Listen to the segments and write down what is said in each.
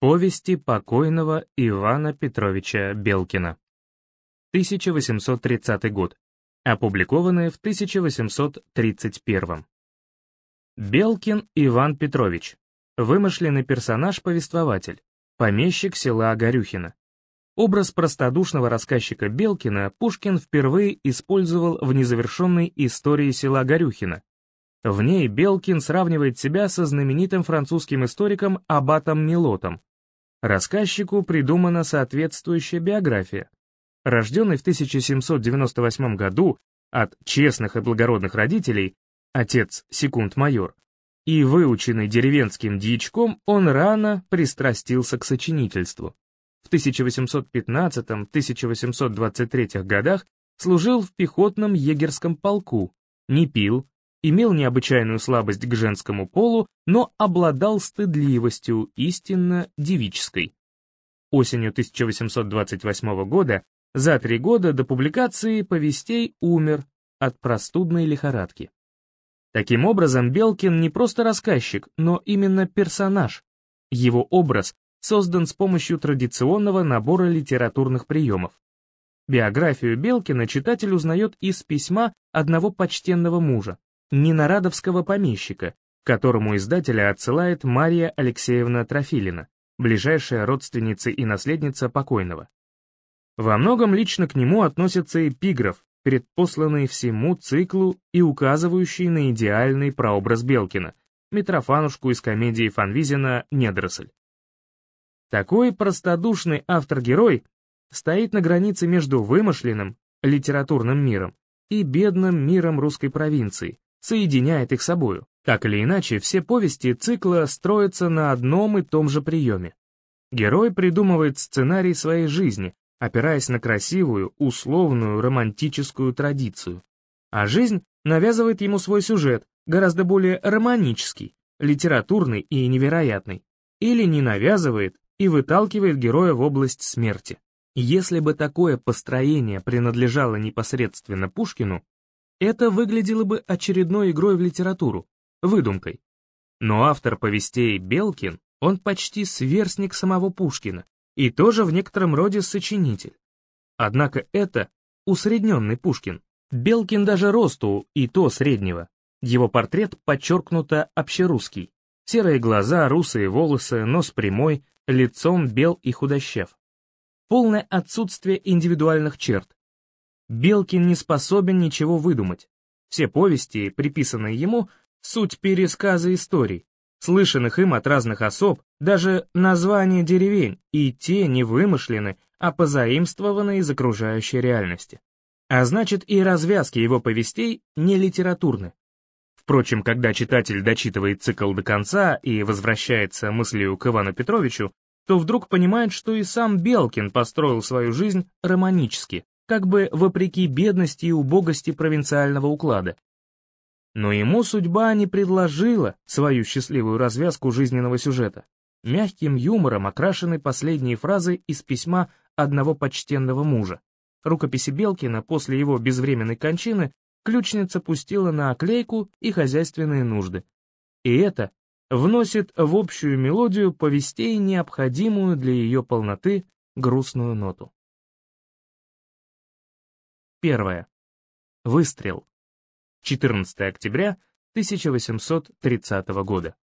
Повести покойного Ивана Петровича Белкина. 1830 год. Опубликованные в 1831. Белкин Иван Петрович. Вымышленный персонаж-повествователь. Помещик села Горюхино. Образ простодушного рассказчика Белкина Пушкин впервые использовал в незавершенной истории села Горюхино. В ней Белкин сравнивает себя со знаменитым французским историком Аббатом Милотом, Рассказчику придумана соответствующая биография. Рожденный в 1798 году от честных и благородных родителей, отец секунд-майор, и выученный деревенским дьячком, он рано пристрастился к сочинительству. В 1815-1823 годах служил в пехотном егерском полку, не пил, имел необычайную слабость к женскому полу, но обладал стыдливостью истинно девической. Осенью 1828 года, за три года до публикации повестей умер от простудной лихорадки. Таким образом, Белкин не просто рассказчик, но именно персонаж. Его образ создан с помощью традиционного набора литературных приемов. Биографию Белкина читатель узнает из письма одного почтенного мужа, ненарадовского помещика, которому издателя отсылает Мария Алексеевна Трофилина, ближайшая родственница и наследница покойного. Во многом лично к нему относится эпиграф, предпосланный всему циклу и указывающий на идеальный прообраз Белкина, Митрофанушку из комедии Фанвизина «Недоросль». Такой простодушный автор-герой стоит на границе между вымышленным, литературным миром и бедным миром русской провинции, соединяет их собою. Так или иначе, все повести цикла строятся на одном и том же приеме. Герой придумывает сценарий своей жизни, опираясь на красивую, условную, романтическую традицию. А жизнь навязывает ему свой сюжет, гораздо более романический, литературный и невероятный. Или не навязывает и выталкивает героя в область смерти. Если бы такое построение принадлежало непосредственно Пушкину, это выглядело бы очередной игрой в литературу, выдумкой. Но автор повестей Белкин, он почти сверстник самого Пушкина и тоже в некотором роде сочинитель. Однако это усредненный Пушкин. Белкин даже росту и то среднего. Его портрет подчеркнуто общерусский. Серые глаза, русые волосы, нос прямой, лицом бел и худощав. Полное отсутствие индивидуальных черт, Белкин не способен ничего выдумать. Все повести, приписанные ему, суть пересказа историй, слышанных им от разных особ, даже названия деревень, и те не вымышлены, а позаимствованы из окружающей реальности. А значит, и развязки его повестей не литературны. Впрочем, когда читатель дочитывает цикл до конца и возвращается мыслью к Ивану Петровичу, то вдруг понимает, что и сам Белкин построил свою жизнь романически, как бы вопреки бедности и убогости провинциального уклада. Но ему судьба не предложила свою счастливую развязку жизненного сюжета. Мягким юмором окрашены последние фразы из письма одного почтенного мужа. Рукописи Белкина после его безвременной кончины ключница пустила на оклейку и хозяйственные нужды. И это вносит в общую мелодию повестей необходимую для ее полноты грустную ноту. Первое. Выстрел. 14 октября 1830 года.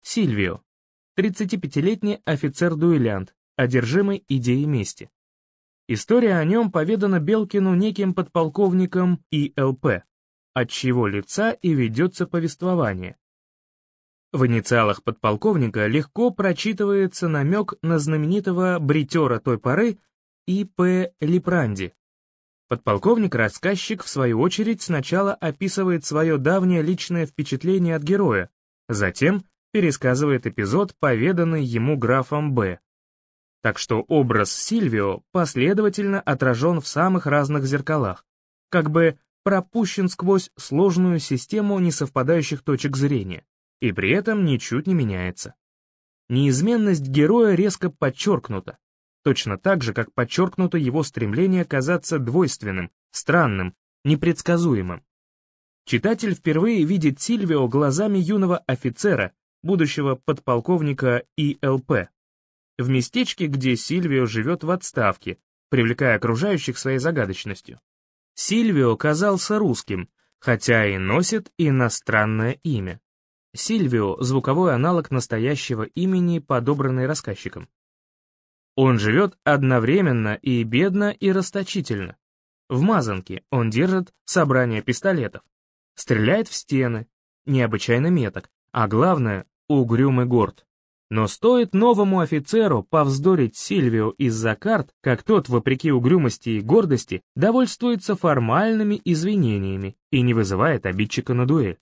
Сильвио. 35-летний офицер-дуэлянт, одержимый идеей мести. История о нем поведана Белкину неким подполковником ИЛП, от чьего лица и ведется повествование. В инициалах подполковника легко прочитывается намек на знаменитого бритера той поры И.П. Липранди, Подполковник-рассказчик, в свою очередь, сначала описывает свое давнее личное впечатление от героя, затем пересказывает эпизод, поведанный ему графом Б. Так что образ Сильвио последовательно отражен в самых разных зеркалах, как бы пропущен сквозь сложную систему несовпадающих точек зрения, и при этом ничуть не меняется. Неизменность героя резко подчеркнута, точно так же, как подчеркнуто его стремление казаться двойственным, странным, непредсказуемым. Читатель впервые видит Сильвио глазами юного офицера, будущего подполковника ИЛП, в местечке, где Сильвио живет в отставке, привлекая окружающих своей загадочностью. Сильвио казался русским, хотя и носит иностранное имя. Сильвио — звуковой аналог настоящего имени, подобранный рассказчиком. Он живет одновременно и бедно, и расточительно. В мазанке он держит собрание пистолетов, стреляет в стены, необычайно меток, а главное — угрюмый горд. Но стоит новому офицеру повздорить Сильвио из-за карт, как тот, вопреки угрюмости и гордости, довольствуется формальными извинениями и не вызывает обидчика на дуэль.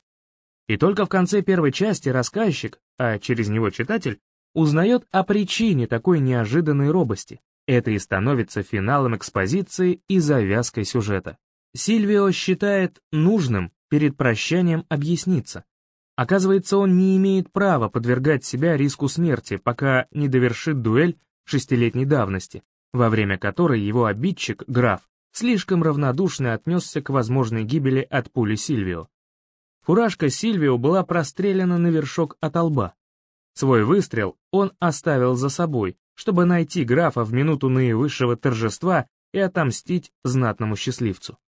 И только в конце первой части рассказчик, а через него читатель, узнает о причине такой неожиданной робости. Это и становится финалом экспозиции и завязкой сюжета. Сильвио считает нужным перед прощанием объясниться, Оказывается, он не имеет права подвергать себя риску смерти, пока не довершит дуэль шестилетней давности, во время которой его обидчик, граф, слишком равнодушно отнесся к возможной гибели от пули Сильвио. Фуражка Сильвио была прострелена на вершок от лба. Свой выстрел он оставил за собой, чтобы найти графа в минуту наивысшего торжества и отомстить знатному счастливцу.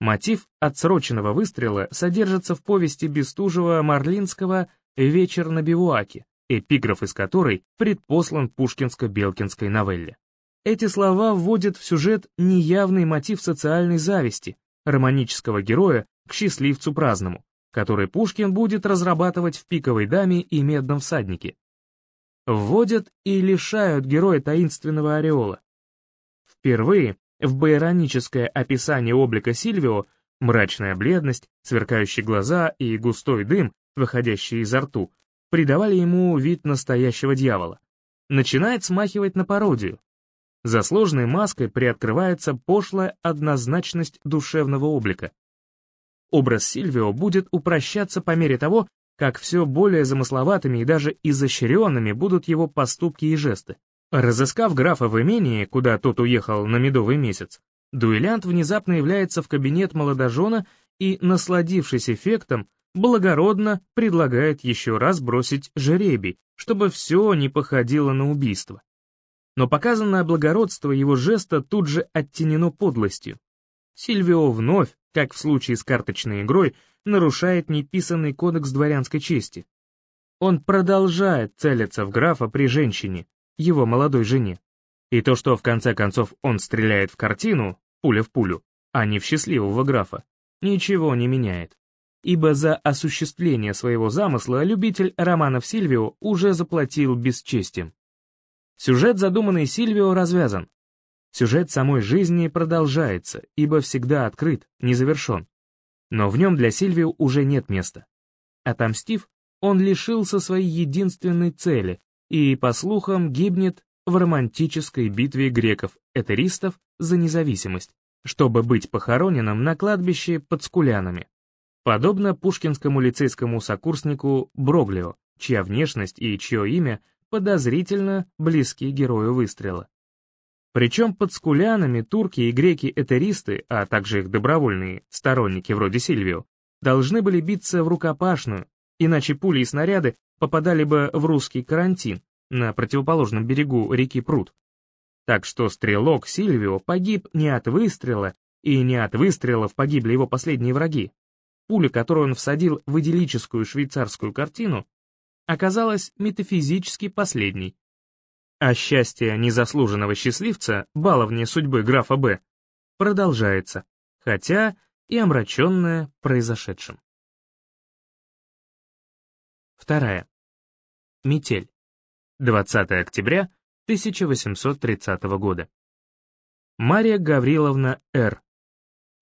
Мотив отсроченного выстрела содержится в повести Бестужева-Марлинского «Вечер на бивуаке», эпиграф из которой предпослан пушкинско-белкинской новелле. Эти слова вводят в сюжет неявный мотив социальной зависти, романического героя к счастливцу праздному, который Пушкин будет разрабатывать в «Пиковой даме» и «Медном всаднике». Вводят и лишают героя таинственного ореола. Впервые в байроническое описание облика Сильвио мрачная бледность, сверкающие глаза и густой дым, выходящий изо рту, придавали ему вид настоящего дьявола. Начинает смахивать на пародию. За сложной маской приоткрывается пошлая однозначность душевного облика. Образ Сильвио будет упрощаться по мере того, как все более замысловатыми и даже изощренными будут его поступки и жесты. Разыскав графа в имении, куда тот уехал на медовый месяц, дуэлянт внезапно является в кабинет молодожена и, насладившись эффектом, благородно предлагает еще раз бросить жеребий, чтобы все не походило на убийство. Но показанное благородство его жеста тут же оттенено подлостью. Сильвио вновь, как в случае с карточной игрой, нарушает неписанный кодекс дворянской чести. Он продолжает целиться в графа при женщине, его молодой жене. И то, что в конце концов он стреляет в картину, пуля в пулю, а не в счастливого графа, ничего не меняет. Ибо за осуществление своего замысла любитель романов Сильвио уже заплатил бесчестием. Сюжет, задуманный Сильвио, развязан. Сюжет самой жизни продолжается, ибо всегда открыт, не завершен. Но в нем для Сильвио уже нет места. Отомстив, он лишился своей единственной цели и, по слухам, гибнет в романтической битве греков-этеристов за независимость, чтобы быть похороненным на кладбище под Скулянами. Подобно пушкинскому лицейскому сокурснику Броглио, чья внешность и чье имя подозрительно близки герою выстрела. Причем под Скулянами турки и греки-этеристы, а также их добровольные сторонники вроде Сильвио, должны были биться в рукопашную, иначе пули и снаряды попадали бы в русский карантин на противоположном берегу реки Прут. Так что стрелок Сильвио погиб не от выстрела, и не от выстрелов погибли его последние враги. Пуля, которую он всадил в идиллическую швейцарскую картину, оказалась метафизически последней. А счастье незаслуженного счастливца, баловни судьбы графа Б, продолжается, хотя и омраченное произошедшим. Вторая. Метель. 20 октября 1830 года. Мария Гавриловна Р.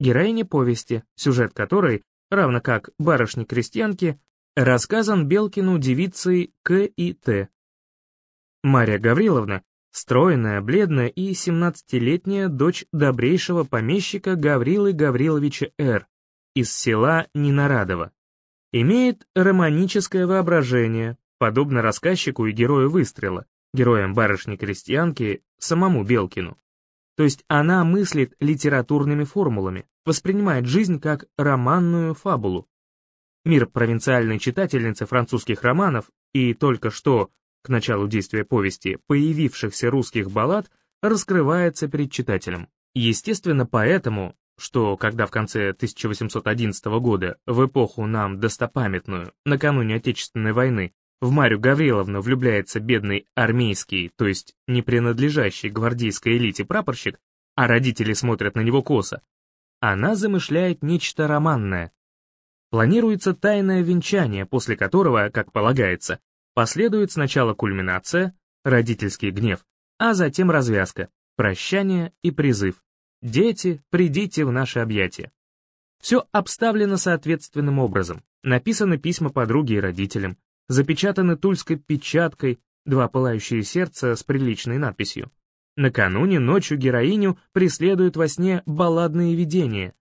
Героиня повести, сюжет которой, равно как барышни-крестьянки, рассказан Белкину девицей К и Т. Мария Гавриловна — стройная, бледная и 17-летняя дочь добрейшего помещика Гаврилы Гавриловича Р. из села Ненарадово. Имеет романическое воображение, подобно рассказчику и герою выстрела, героям барышни-крестьянки, самому Белкину. То есть она мыслит литературными формулами, воспринимает жизнь как романную фабулу. Мир провинциальной читательницы французских романов и только что к началу действия повести, появившихся русских баллад раскрывается перед читателем. Естественно, поэтому, что когда в конце 1811 года, в эпоху нам достопамятную, накануне Отечественной войны, в Марю Гавриловну влюбляется бедный армейский, то есть не принадлежащий гвардейской элите прапорщик, а родители смотрят на него косо, она замышляет нечто романное. Планируется тайное венчание, после которого, как полагается, последует сначала кульминация, родительский гнев, а затем развязка, прощание и призыв. «Дети, придите в наши объятия». Все обставлено соответственным образом. Написаны письма подруге и родителям, запечатаны тульской печаткой, два пылающие сердца с приличной надписью. Накануне ночью героиню преследуют во сне балладные видения.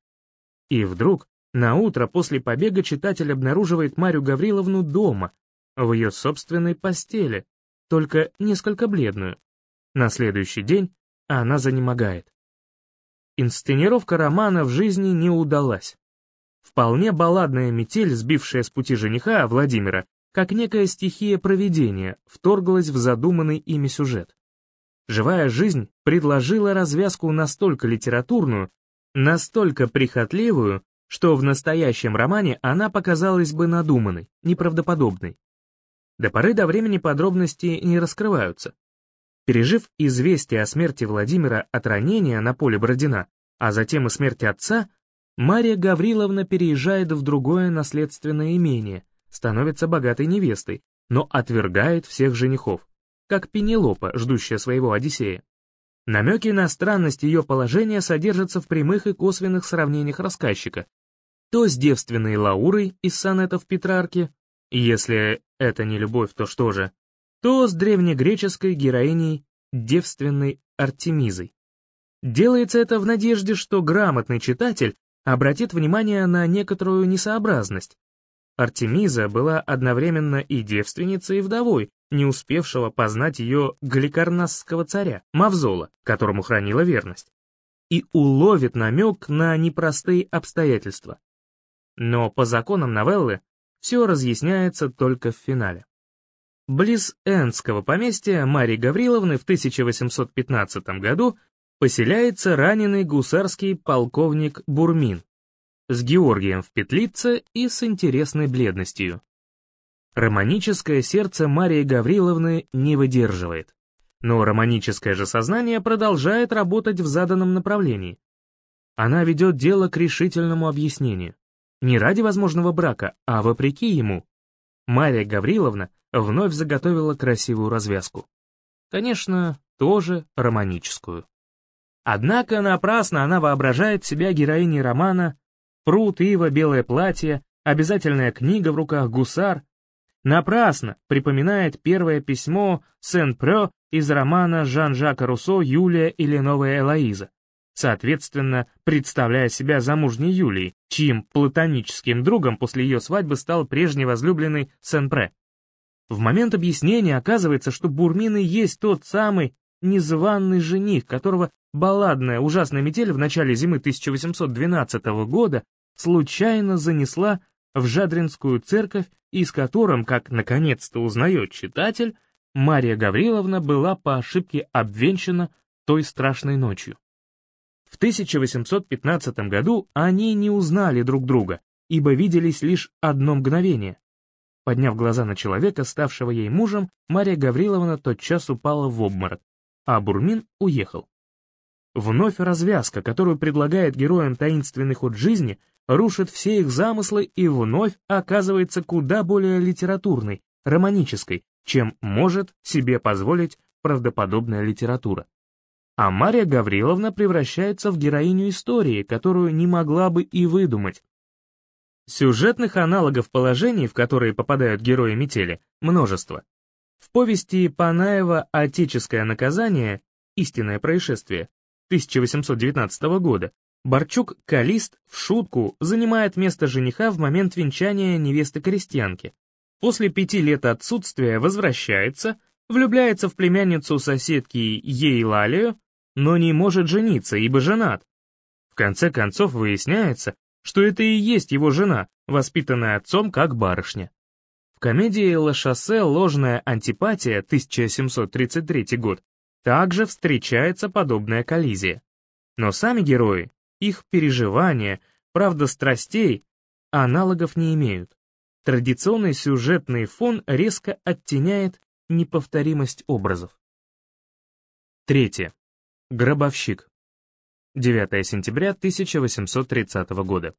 И вдруг, на утро после побега читатель обнаруживает Марю Гавриловну дома, в ее собственной постели, только несколько бледную. На следующий день она занемогает. Инсценировка романа в жизни не удалась. Вполне балладная метель, сбившая с пути жениха Владимира, как некая стихия провидения, вторглась в задуманный ими сюжет. Живая жизнь предложила развязку настолько литературную, настолько прихотливую, что в настоящем романе она показалась бы надуманной, неправдоподобной. До поры до времени подробности не раскрываются. Пережив известие о смерти Владимира от ранения на поле Бородина, а затем и смерти отца, Мария Гавриловна переезжает в другое наследственное имение, становится богатой невестой, но отвергает всех женихов, как Пенелопа, ждущая своего Одиссея. Намеки на странность ее положения содержатся в прямых и косвенных сравнениях рассказчика, то с девственной Лаурой из сонетов Петрарки, если это не любовь, то что же? То с древнегреческой героиней девственной Артемизой. Делается это в надежде, что грамотный читатель обратит внимание на некоторую несообразность. Артемиза была одновременно и девственницей, и вдовой, не успевшего познать ее галикарнасского царя, Мавзола, которому хранила верность, и уловит намек на непростые обстоятельства. Но по законам новеллы все разъясняется только в финале. Близ Энского поместья Марии Гавриловны в 1815 году поселяется раненый гусарский полковник Бурмин с Георгием в петлице и с интересной бледностью. Романическое сердце Марии Гавриловны не выдерживает, но романическое же сознание продолжает работать в заданном направлении. Она ведет дело к решительному объяснению. Не ради возможного брака, а вопреки ему. Мария Гавриловна вновь заготовила красивую развязку. Конечно, тоже романическую. Однако напрасно она воображает себя героиней романа «Пруд, ива, белое платье», обязательная книга в руках гусар. Напрасно припоминает первое письмо Сен-Прё из романа Жан-Жака Руссо «Юлия или новая Элоиза», соответственно, представляя себя замужней Юлией, чьим платоническим другом после ее свадьбы стал прежний возлюбленный Сен-Пре. В момент объяснения оказывается, что Бурмин и есть тот самый незваный жених, которого балладная ужасная метель в начале зимы 1812 года случайно занесла в Жадринскую церковь, из которым, как наконец-то узнает читатель, Мария Гавриловна была по ошибке обвенчана той страшной ночью. В 1815 году они не узнали друг друга, ибо виделись лишь одно мгновение. Подняв глаза на человека, ставшего ей мужем, Мария Гавриловна тотчас упала в обморок, а Бурмин уехал. Вновь развязка, которую предлагает героям таинственный ход жизни, рушит все их замыслы и вновь оказывается куда более литературной, романической, чем может себе позволить правдоподобная литература а Мария Гавриловна превращается в героиню истории, которую не могла бы и выдумать. Сюжетных аналогов положений, в которые попадают герои метели, множество. В повести Панаева «Отеческое наказание. Истинное происшествие» 1819 года Борчук Калист в шутку занимает место жениха в момент венчания невесты-крестьянки. После пяти лет отсутствия возвращается, влюбляется в племянницу соседки Ейлалию, но не может жениться, ибо женат. В конце концов выясняется, что это и есть его жена, воспитанная отцом как барышня. В комедии «Ла шоссе. Ложная антипатия» 1733 год также встречается подобная коллизия. Но сами герои, их переживания, правда страстей, аналогов не имеют. Традиционный сюжетный фон резко оттеняет неповторимость образов. Третье. Гробовщик. 9 сентября 1830 года.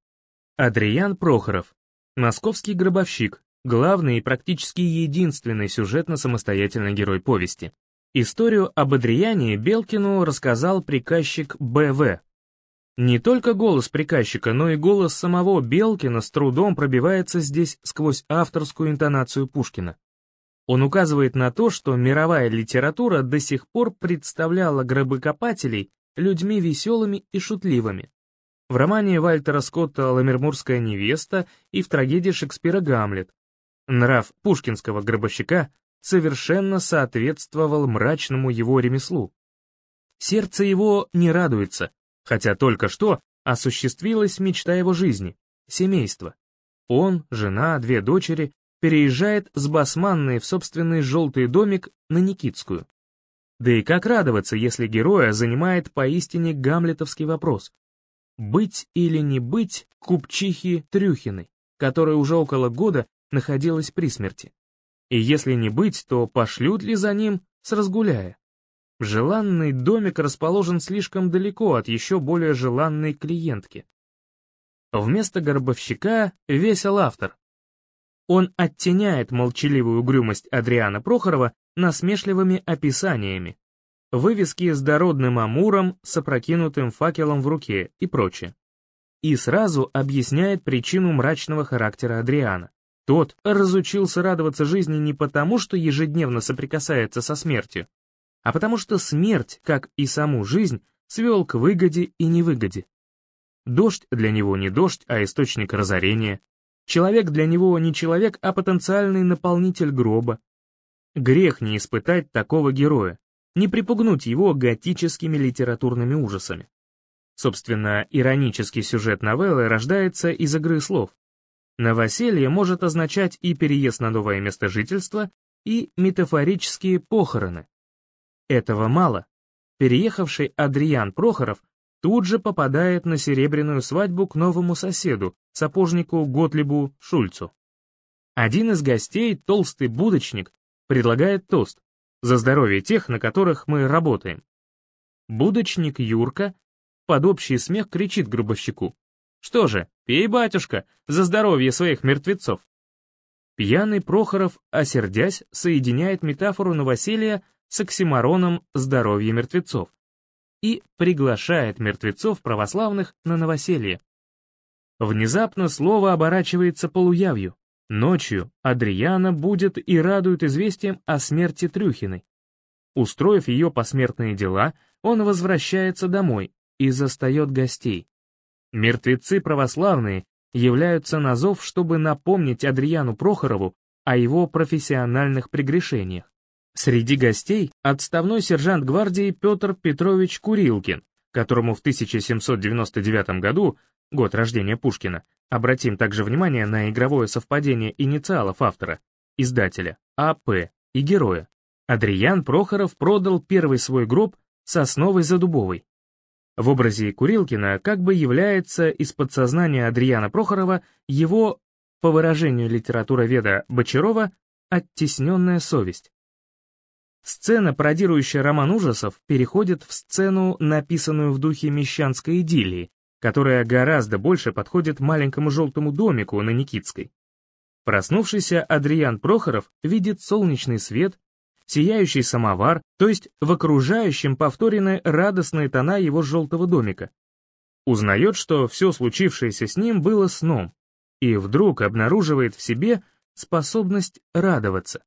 Адриан Прохоров. Московский гробовщик. Главный и практически единственный сюжетно-самостоятельный герой повести. Историю об Адриане Белкину рассказал приказчик Б.В. Не только голос приказчика, но и голос самого Белкина с трудом пробивается здесь сквозь авторскую интонацию Пушкина. Он указывает на то, что мировая литература до сих пор представляла гробокопателей людьми веселыми и шутливыми. В романе Вальтера Скотта «Ламермурская невеста» и в трагедии Шекспира «Гамлет» нрав пушкинского гробовщика совершенно соответствовал мрачному его ремеслу. Сердце его не радуется, хотя только что осуществилась мечта его жизни — семейство. Он, жена, две дочери переезжает с Басманной в собственный желтый домик на Никитскую. Да и как радоваться, если героя занимает поистине гамлетовский вопрос. Быть или не быть купчихи Трюхиной, которая уже около года находилась при смерти. И если не быть, то пошлют ли за ним с разгуляя? Желанный домик расположен слишком далеко от еще более желанной клиентки. Вместо горбовщика весел автор, он оттеняет молчаливую угрюмость Адриана Прохорова насмешливыми описаниями, вывески с дородным амуром с опрокинутым факелом в руке и прочее. И сразу объясняет причину мрачного характера Адриана. Тот разучился радоваться жизни не потому, что ежедневно соприкасается со смертью, а потому что смерть, как и саму жизнь, свел к выгоде и невыгоде. Дождь для него не дождь, а источник разорения, Человек для него не человек, а потенциальный наполнитель гроба. Грех не испытать такого героя, не припугнуть его готическими литературными ужасами. Собственно, иронический сюжет новеллы рождается из игры слов. Новоселье может означать и переезд на новое место жительства, и метафорические похороны. Этого мало. Переехавший Адриан Прохоров тут же попадает на серебряную свадьбу к новому соседу, сапожнику Готлибу Шульцу. Один из гостей, толстый будочник, предлагает тост за здоровье тех, на которых мы работаем. Будочник Юрка под общий смех кричит гробовщику. «Что же, пей, батюшка, за здоровье своих мертвецов!» Пьяный Прохоров, осердясь, соединяет метафору новоселья с оксимороном «здоровье мертвецов» и приглашает мертвецов православных на новоселье. Внезапно слово оборачивается полуявью. Ночью Адриана будет и радует известием о смерти Трюхиной. Устроив ее посмертные дела, он возвращается домой и застает гостей. Мертвецы православные являются на зов, чтобы напомнить Адриану Прохорову о его профессиональных прегрешениях. Среди гостей отставной сержант гвардии Петр Петрович Курилкин, которому в 1799 году год рождения Пушкина, обратим также внимание на игровое совпадение инициалов автора, издателя, А.П. и героя. Адриан Прохоров продал первый свой гроб сосновой задубовой. В образе Курилкина как бы является из подсознания Адриана Прохорова его, по выражению литературоведа Бочарова, оттесненная совесть. Сцена, пародирующая роман ужасов, переходит в сцену, написанную в духе мещанской идиллии, которая гораздо больше подходит маленькому желтому домику на Никитской. Проснувшийся Адриан Прохоров видит солнечный свет, сияющий самовар, то есть в окружающем повторены радостные тона его желтого домика. Узнает, что все случившееся с ним было сном, и вдруг обнаруживает в себе способность радоваться.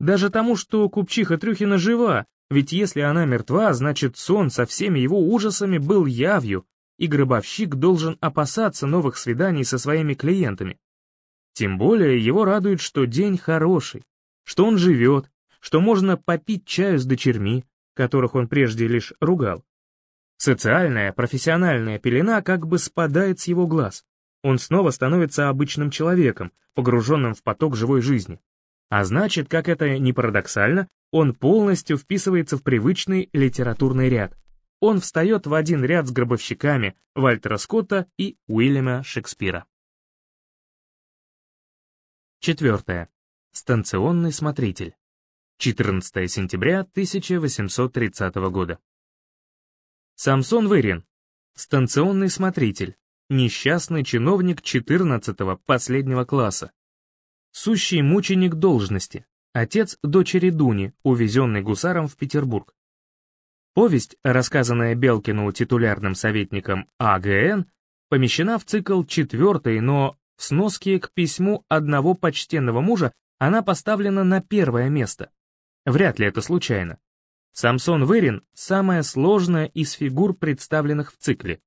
Даже тому, что купчиха Трюхина жива, ведь если она мертва, значит сон со всеми его ужасами был явью, и гробовщик должен опасаться новых свиданий со своими клиентами. Тем более его радует, что день хороший, что он живет, что можно попить чаю с дочерьми, которых он прежде лишь ругал. Социальная, профессиональная пелена как бы спадает с его глаз. он снова становится обычным человеком, погруженным в поток живой жизни. А значит, как это ни парадоксально, он полностью вписывается в привычный литературный ряд. Он встает в один ряд с гробовщиками Вальтера Скотта и Уильяма Шекспира. Четвертое. Станционный смотритель. 14 сентября 1830 года. Самсон Вырин. Станционный смотритель. Несчастный чиновник 14-го последнего класса. Сущий мученик должности. Отец дочери Дуни, увезенный гусаром в Петербург. Повесть, рассказанная Белкину титулярным советником АГН, помещена в цикл четвертый, но в сноске к письму одного почтенного мужа она поставлена на первое место. Вряд ли это случайно. Самсон Вырин — самая сложная из фигур, представленных в цикле.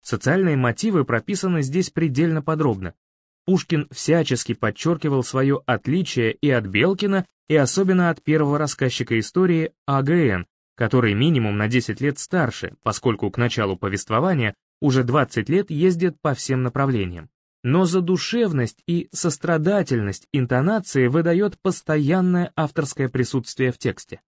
Социальные мотивы прописаны здесь предельно подробно. Пушкин всячески подчеркивал свое отличие и от Белкина, и особенно от первого рассказчика истории АГН, который минимум на 10 лет старше, поскольку к началу повествования уже 20 лет ездит по всем направлениям. Но задушевность и сострадательность интонации выдает постоянное авторское присутствие в тексте.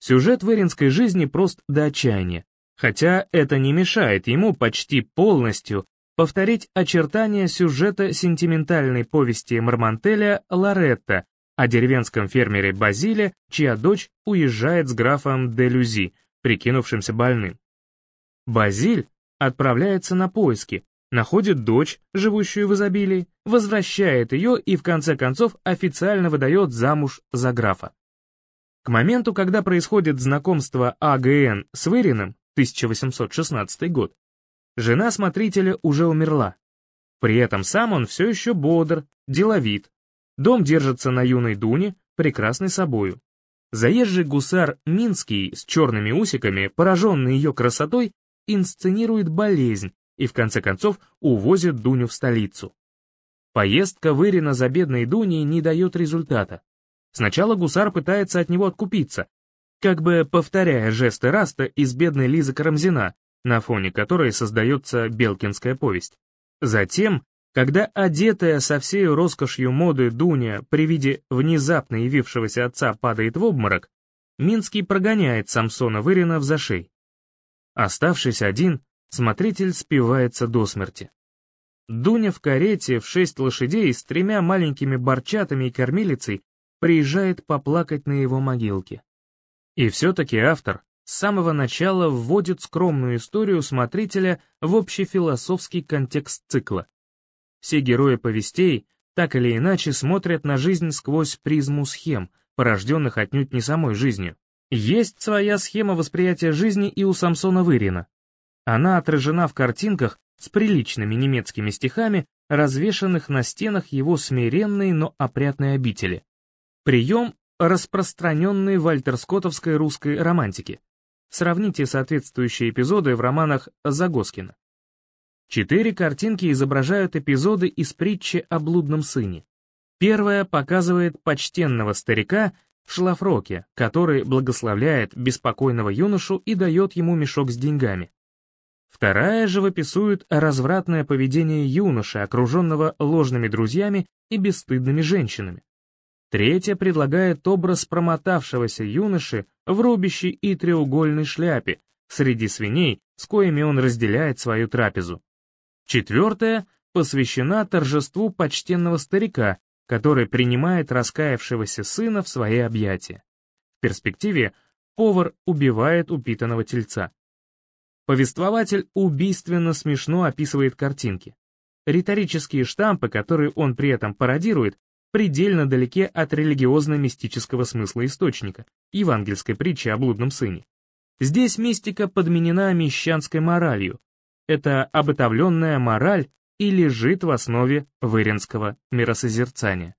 Сюжет выринской жизни прост до отчаяния, хотя это не мешает ему почти полностью повторить очертания сюжета сентиментальной повести Мармантеля «Лоретта» о деревенском фермере Базиле, чья дочь уезжает с графом де Люзи, прикинувшимся больным. Базиль отправляется на поиски, находит дочь, живущую в изобилии, возвращает ее и в конце концов официально выдает замуж за графа. К моменту, когда происходит знакомство АГН с Выриным, 1816 год, жена смотрителя уже умерла. При этом сам он все еще бодр, деловит. Дом держится на юной Дуне, прекрасной собою. Заезжий гусар Минский с черными усиками, пораженный ее красотой, инсценирует болезнь, и в конце концов увозят Дуню в столицу. Поездка Вырина за бедной Дуней не дает результата. Сначала гусар пытается от него откупиться, как бы повторяя жесты Раста из бедной Лизы Карамзина, на фоне которой создается Белкинская повесть. Затем, когда одетая со всей роскошью моды Дуня при виде внезапно явившегося отца падает в обморок, Минский прогоняет Самсона Вырина в зашей. Оставшись один, смотритель спивается до смерти. Дуня в карете в шесть лошадей с тремя маленькими борчатами и кормилицей приезжает поплакать на его могилке. И все-таки автор с самого начала вводит скромную историю смотрителя в общефилософский контекст цикла. Все герои повестей так или иначе смотрят на жизнь сквозь призму схем, порожденных отнюдь не самой жизнью. Есть своя схема восприятия жизни и у Самсона Вырина, она отражена в картинках с приличными немецкими стихами, развешанных на стенах его смиренной, но опрятной обители. Прием, распространенный в альтерскотовской русской романтике. Сравните соответствующие эпизоды в романах Загоскина. Четыре картинки изображают эпизоды из притчи о блудном сыне. Первая показывает почтенного старика в шлафроке, который благословляет беспокойного юношу и дает ему мешок с деньгами. Вторая живописует развратное поведение юноши, окруженного ложными друзьями и бесстыдными женщинами. Третья предлагает образ промотавшегося юноши в рубящей и треугольной шляпе среди свиней, с коими он разделяет свою трапезу. Четвертая посвящена торжеству почтенного старика, который принимает раскаявшегося сына в свои объятия. В перспективе повар убивает упитанного тельца. Повествователь убийственно смешно описывает картинки. Риторические штампы, которые он при этом пародирует, предельно далеки от религиозно-мистического смысла источника, евангельской притчи о блудном сыне. Здесь мистика подменена мещанской моралью. Это обытовленная мораль и лежит в основе выринского миросозерцания.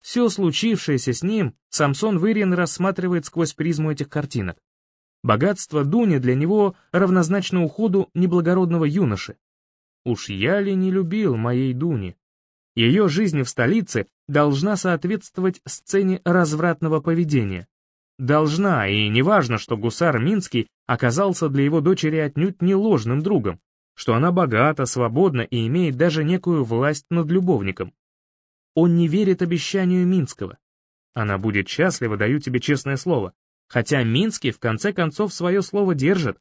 Все случившееся с ним Самсон Вырин рассматривает сквозь призму этих картинок. Богатство Дуни для него равнозначно уходу неблагородного юноши. Уж я ли не любил моей Дуни? Ее жизнь в столице должна соответствовать сцене развратного поведения. Должна, и неважно, что гусар Минский оказался для его дочери отнюдь не ложным другом. что она богата, свободна и имеет даже некую власть над любовником. Он не верит обещанию Минского. Она будет счастлива, даю тебе честное слово. Хотя Минский в конце концов свое слово держит.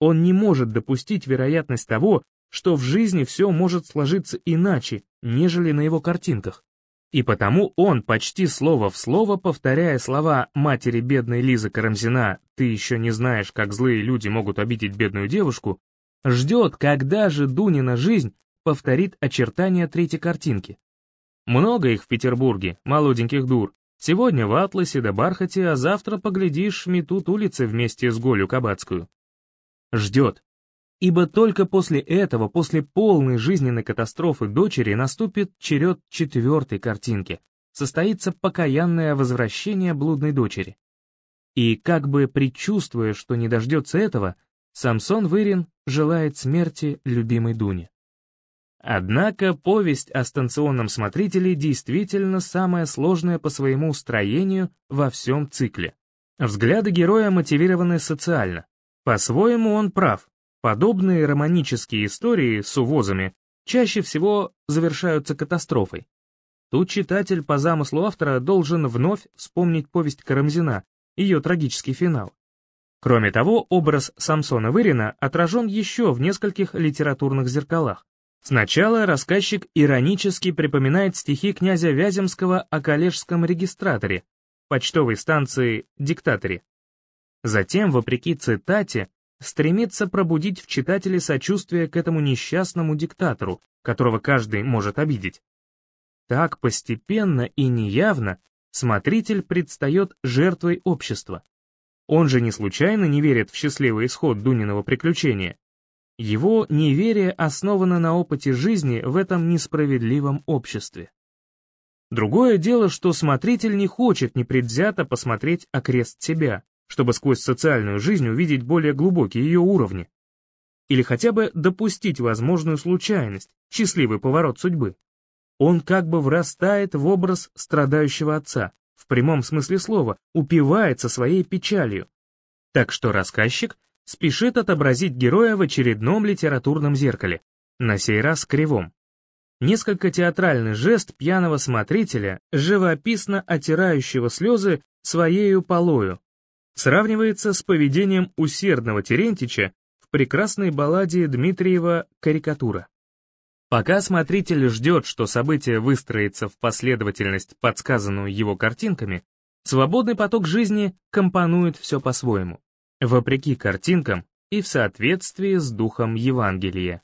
Он не может допустить вероятность того, что в жизни все может сложиться иначе, нежели на его картинках. И потому он, почти слово в слово, повторяя слова матери бедной Лизы Карамзина «Ты еще не знаешь, как злые люди могут обидеть бедную девушку», ждет, когда же Дунина жизнь повторит очертания третьей картинки. Много их в Петербурге, молоденьких дур. Сегодня в Атласе да Бархате, а завтра, поглядишь, метут улицы вместе с Голю Кабацкую. Ждет. Ибо только после этого, после полной жизненной катастрофы дочери, наступит черед четвертой картинки. Состоится покаянное возвращение блудной дочери. И как бы предчувствуя, что не дождется этого, Самсон Вырин желает смерти любимой Дуне. Однако повесть о станционном смотрителе действительно самая сложная по своему устроению во всем цикле. Взгляды героя мотивированы социально. По-своему он прав. Подобные романические истории с увозами чаще всего завершаются катастрофой. Тут читатель по замыслу автора должен вновь вспомнить повесть Карамзина, ее трагический финал. Кроме того, образ Самсона Вырина отражен еще в нескольких литературных зеркалах. Сначала рассказчик иронически припоминает стихи князя Вяземского о коллежском регистраторе, почтовой станции «Диктаторе». Затем, вопреки цитате, стремится пробудить в читателе сочувствие к этому несчастному диктатору, которого каждый может обидеть. Так постепенно и неявно смотритель предстает жертвой общества. Он же не случайно не верит в счастливый исход Дуниного приключения, его неверие основано на опыте жизни в этом несправедливом обществе. Другое дело, что смотритель не хочет непредвзято посмотреть окрест себя, чтобы сквозь социальную жизнь увидеть более глубокие ее уровни. Или хотя бы допустить возможную случайность, счастливый поворот судьбы. Он как бы врастает в образ страдающего отца, в прямом смысле слова, упивается своей печалью. Так что рассказчик спешит отобразить героя в очередном литературном зеркале, на сей раз кривом. Несколько театральный жест пьяного смотрителя, живописно отирающего слезы своею полою, сравнивается с поведением усердного Терентича в прекрасной балладе Дмитриева «Карикатура». Пока смотритель ждет, что событие выстроится в последовательность, подсказанную его картинками, свободный поток жизни компонует все по-своему вопреки картинкам и в соответствии с духом Евангелия.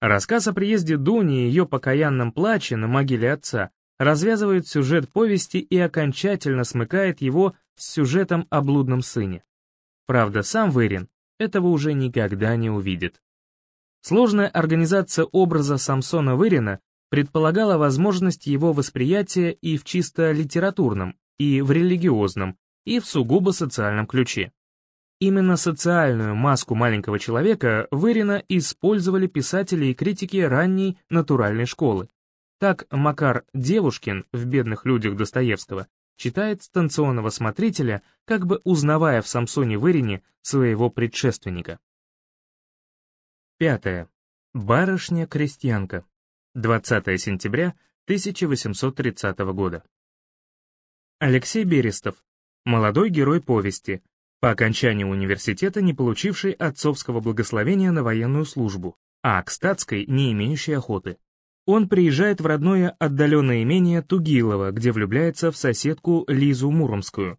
Рассказ о приезде Дуни и ее покаянном плаче на могиле отца развязывает сюжет повести и окончательно смыкает его с сюжетом о блудном сыне. Правда, сам Вырин этого уже никогда не увидит. Сложная организация образа Самсона Вырина предполагала возможность его восприятия и в чисто литературном, и в религиозном, и в сугубо социальном ключе. Именно социальную маску маленького человека Вырина использовали писатели и критики ранней натуральной школы. Так Макар Девушкин в «Бедных людях» Достоевского читает станционного смотрителя, как бы узнавая в Самсоне Вырине своего предшественника. Пятое. Барышня-крестьянка. 20 сентября 1830 года. Алексей Берестов. Молодой герой повести, по окончании университета не получивший отцовского благословения на военную службу, а к статской не имеющий охоты. Он приезжает в родное отдаленное имение Тугилово, где влюбляется в соседку Лизу Муромскую.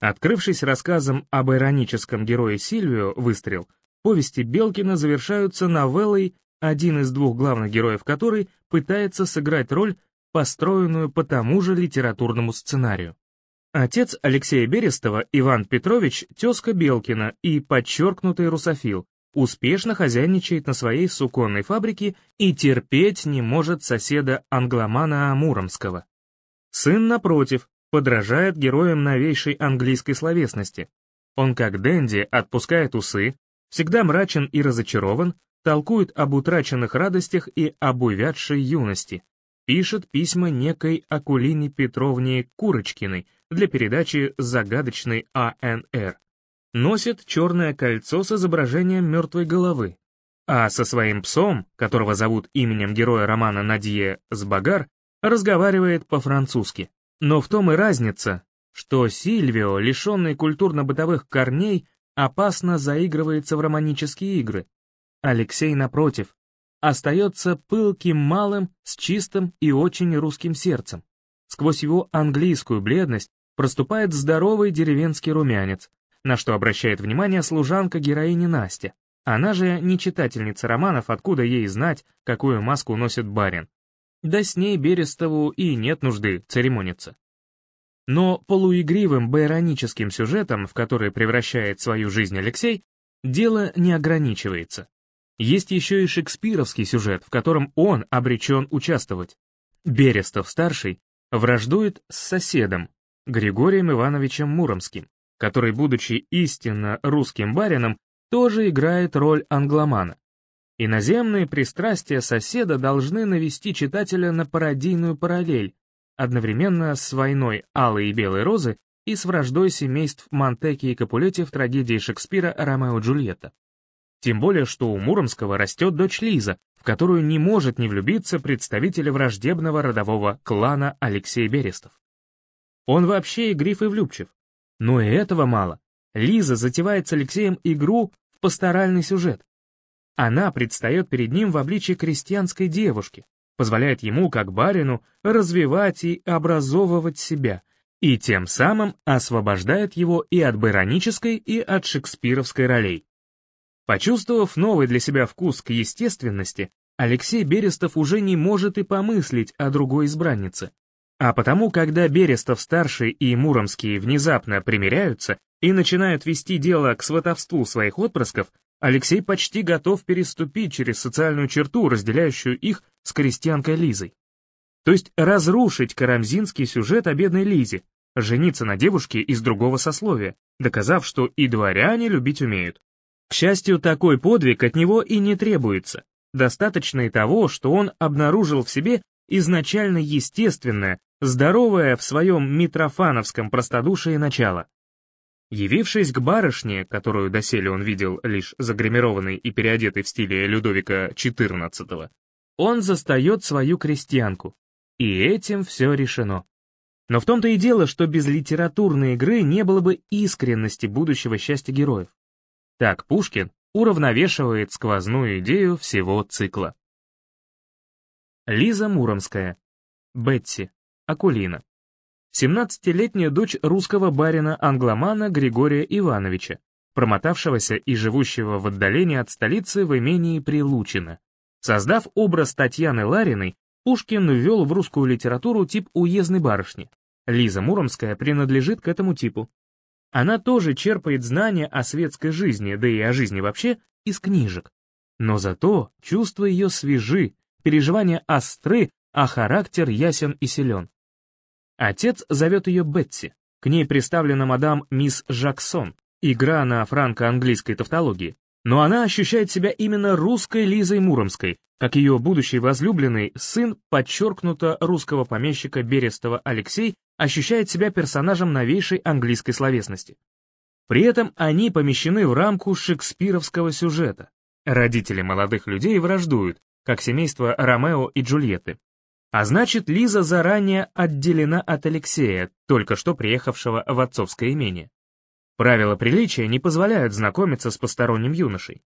Открывшись рассказом об ироническом герое Сильвио «Выстрел», повести Белкина завершаются новеллой, один из двух главных героев которой пытается сыграть роль, построенную по тому же литературному сценарию. Отец Алексея Берестова, Иван Петрович, тезка Белкина и подчеркнутый русофил, успешно хозяйничает на своей суконной фабрике и терпеть не может соседа англомана Муромского. Сын, напротив, подражает героям новейшей английской словесности. Он как Дэнди отпускает усы, всегда мрачен и разочарован, толкует об утраченных радостях и об увядшей юности, пишет письма некой Акулине Петровне Курочкиной для передачи загадочной АНР. Носит черное кольцо с изображением мертвой головы. а со своим псом, которого зовут именем героя романа Надье Сбагар, разговаривает по-французски. Но в том и разница, что Сильвио, лишенный культурно-бытовых корней, опасно заигрывается в романические игры. Алексей, напротив, остается пылким малым с чистым и очень русским сердцем. Сквозь его английскую бледность проступает здоровый деревенский румянец, на что обращает внимание служанка героини Настя. Она же не читательница романов, откуда ей знать, какую маску носит барин. Да с ней Берестову и нет нужды церемониться. Но полуигривым байроническим сюжетом, в который превращает свою жизнь Алексей, дело не ограничивается. Есть еще и шекспировский сюжет, в котором он обречен участвовать. Берестов-старший враждует с соседом, Григорием Ивановичем Муромским, который, будучи истинно русским барином, тоже играет роль англомана. Иноземные пристрастия соседа должны навести читателя на пародийную параллель, одновременно с войной Алой и Белой Розы и с враждой семейств Монтеки и Капулетти в трагедии Шекспира «Ромео и Джульетта». Тем более, что у Муромского растет дочь Лиза, в которую не может не влюбиться представитель враждебного родового клана Алексей Берестов. Он вообще игрив и влюбчив. Но и этого мало. Лиза затевает с Алексеем игру в пасторальный сюжет. Она предстает перед ним в обличии крестьянской девушки, позволяет ему, как барину, развивать и образовывать себя, и тем самым освобождает его и от байронической, и от шекспировской ролей. Почувствовав новый для себя вкус к естественности, Алексей Берестов уже не может и помыслить о другой избраннице. А потому, когда Берестов-старший и Муромский внезапно примиряются и начинают вести дело к сватовству своих отпрысков, Алексей почти готов переступить через социальную черту, разделяющую их с крестьянкой Лизой. То есть разрушить карамзинский сюжет о бедной Лизе, жениться на девушке из другого сословия, доказав, что и дворяне любить умеют. К счастью, такой подвиг от него и не требуется. Достаточно и того, что он обнаружил в себе изначально естественное, здоровое в своем митрофановском простодушии начало. Явившись к барышне, которую доселе он видел лишь загримированной и переодетой в стиле Людовика XIV, он застает свою крестьянку. И этим все решено. Но в том-то и дело, что без литературной игры не было бы искренности будущего счастья героев. Так Пушкин уравновешивает сквозную идею всего цикла. Лиза Муромская. Бетси. Акулина. 17-летняя дочь русского барина-англомана Григория Ивановича, промотавшегося и живущего в отдалении от столицы в имении Прилучино. Создав образ Татьяны Лариной, Пушкин ввел в русскую литературу тип уездной барышни. Лиза Муромская принадлежит к этому типу. Она тоже черпает знания о светской жизни, да и о жизни вообще, из книжек. Но зато чувства ее свежи, переживания остры, а характер ясен и силен. Отец зовет ее Бетси. К ней представлена мадам мисс Жаксон, игра на франко-английской тавтологии. Но она ощущает себя именно русской Лизой Муромской, как ее будущий возлюбленный, сын подчеркнуто русского помещика Берестова Алексей, ощущает себя персонажем новейшей английской словесности. При этом они помещены в рамку шекспировского сюжета. Родители молодых людей враждуют, как семейство Ромео и Джульетты. А значит, Лиза заранее отделена от Алексея, только что приехавшего в отцовское имение. Правила приличия не позволяют знакомиться с посторонним юношей.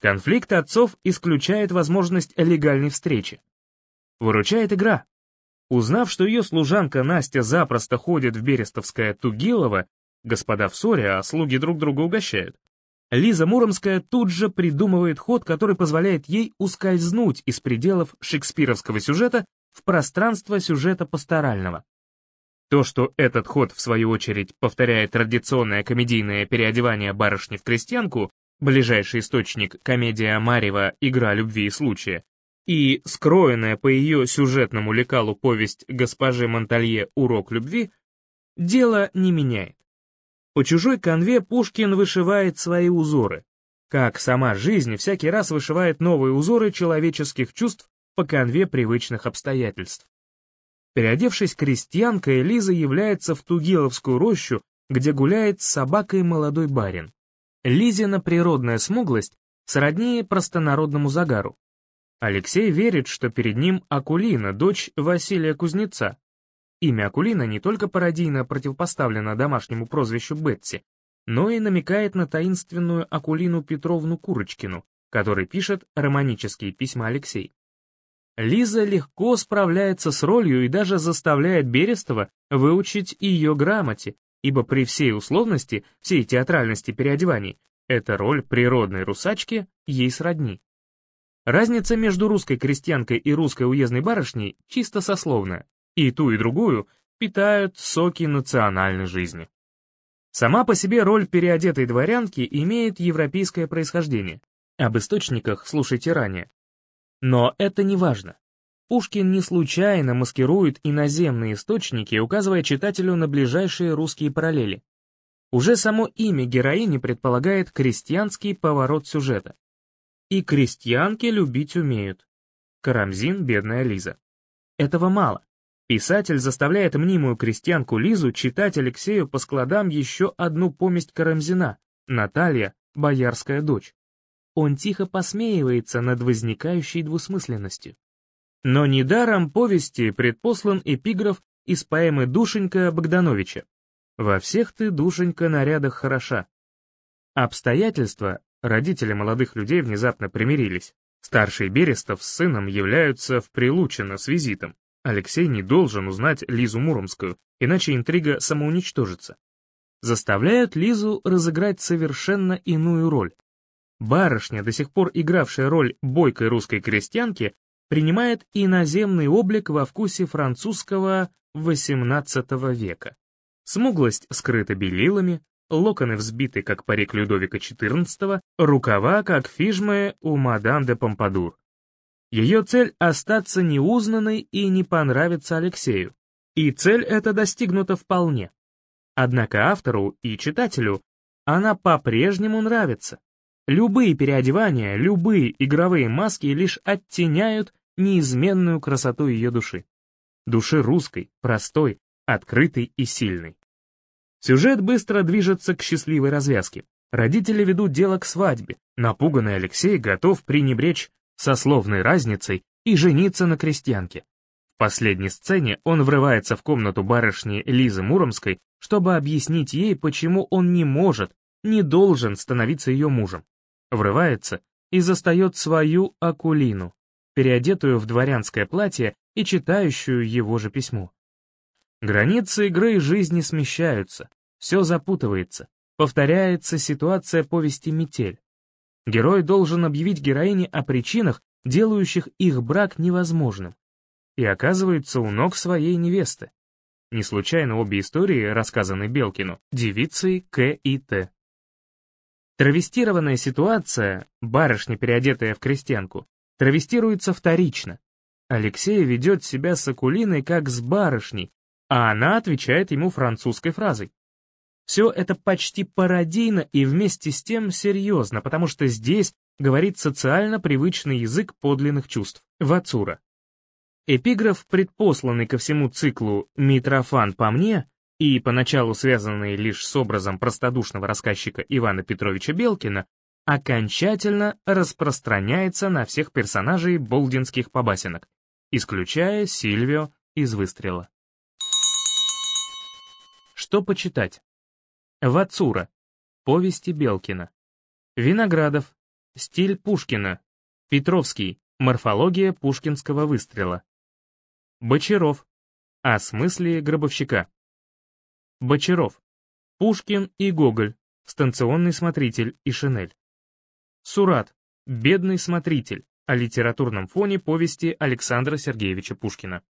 Конфликт отцов исключает возможность легальной встречи. Выручает игра. Узнав, что ее служанка Настя запросто ходит в Берестовское Тугилово, господа в ссоре, а слуги друг друга угощают. Лиза Муромская тут же придумывает ход, который позволяет ей ускользнуть из пределов шекспировского сюжета в пространство сюжета пасторального. То, что этот ход, в свою очередь, повторяет традиционное комедийное переодевание барышни в крестьянку, ближайший источник комедия Марева «Игра любви и случая», и скроенная по ее сюжетному лекалу повесть госпожи Монталье «Урок любви», дело не меняет. По чужой конве Пушкин вышивает свои узоры, как сама жизнь всякий раз вышивает новые узоры человеческих чувств по конве привычных обстоятельств. Переодевшись крестьянкой, Лиза является в Тугиловскую рощу, где гуляет с собакой молодой барин. Лизина природная смуглость сродни простонародному загару. Алексей верит, что перед ним Акулина, дочь Василия Кузнеца. Имя Акулина не только пародийно противопоставлено домашнему прозвищу Бетси, но и намекает на таинственную Акулину Петровну Курочкину, который пишет романические письма Алексей. Лиза легко справляется с ролью и даже заставляет Берестова выучить ее грамоте, ибо при всей условности, всей театральности переодеваний, эта роль природной русачки ей сродни. Разница между русской крестьянкой и русской уездной барышней чисто сословная, и ту и другую питают соки национальной жизни. Сама по себе роль переодетой дворянки имеет европейское происхождение. Об источниках слушайте ранее. Но это не важно. Пушкин не случайно маскирует иноземные источники, указывая читателю на ближайшие русские параллели. Уже само имя героини предполагает крестьянский поворот сюжета. И крестьянки любить умеют. Карамзин, бедная Лиза. Этого мало. Писатель заставляет мнимую крестьянку Лизу читать Алексею по складам еще одну поместь Карамзина «Наталья, боярская дочь». Он тихо посмеивается над возникающей двусмысленностью. Но недаром повести предпослан эпиграф из поэмы «Душенька» Богдановича. «Во всех ты, душенька, нарядах хороша». Обстоятельства, родители молодых людей внезапно примирились. Старший Берестов с сыном являются в Прилучино с визитом. Алексей не должен узнать Лизу Муромскую, иначе интрига самоуничтожится. Заставляют Лизу разыграть совершенно иную роль. Барышня, до сих пор игравшая роль бойкой русской крестьянки, принимает иноземный облик во вкусе французского XVIII века. Смуглость скрыта белилами, локоны взбиты, как парик Людовика XIV, рукава, как фижмы у мадам де Помпадур. Ее цель — остаться неузнанной и не понравиться Алексею. И цель эта достигнута вполне. Однако автору и читателю она по-прежнему нравится. Любые переодевания, любые игровые маски лишь оттеняют неизменную красоту ее души. Души русской, простой, открытой и сильной. Сюжет быстро движется к счастливой развязке. Родители ведут дело к свадьбе. Напуганный Алексей готов пренебречь сословной разницей и жениться на крестьянке. В последней сцене он врывается в комнату барышни Лизы Муромской, чтобы объяснить ей, почему он не может, не должен становиться ее мужем. Врывается и застает свою Акулину, переодетую в дворянское платье и читающую его же письмо. Границы игры и жизни смещаются, все запутывается, повторяется ситуация повести «Метель». Герой должен объявить героине о причинах, делающих их брак невозможным, и оказывается у ног своей невесты. Не случайно обе истории рассказаны Белкину, девицы К и Т. Травестированная ситуация, барышня, переодетая в крестьянку, травестируется вторично. Алексей ведет себя с Акулиной как с барышней, а она отвечает ему французской фразой. Все это почти пародийно и вместе с тем серьезно, потому что здесь говорит социально привычный язык подлинных чувств, Вацура. Эпиграф, предпосланный ко всему циклу «Митрофан по мне», и поначалу связанный лишь с образом простодушного рассказчика Ивана Петровича Белкина, окончательно распространяется на всех персонажей болдинских побасенок, исключая Сильвио из «Выстрела». Что почитать? Вацура. Повести Белкина. Виноградов. Стиль Пушкина. Петровский. Морфология пушкинского выстрела. Бочаров. О смысле гробовщика. Бочаров. Пушкин и Гоголь. Станционный смотритель и шинель. Сурат. Бедный смотритель. О литературном фоне повести Александра Сергеевича Пушкина.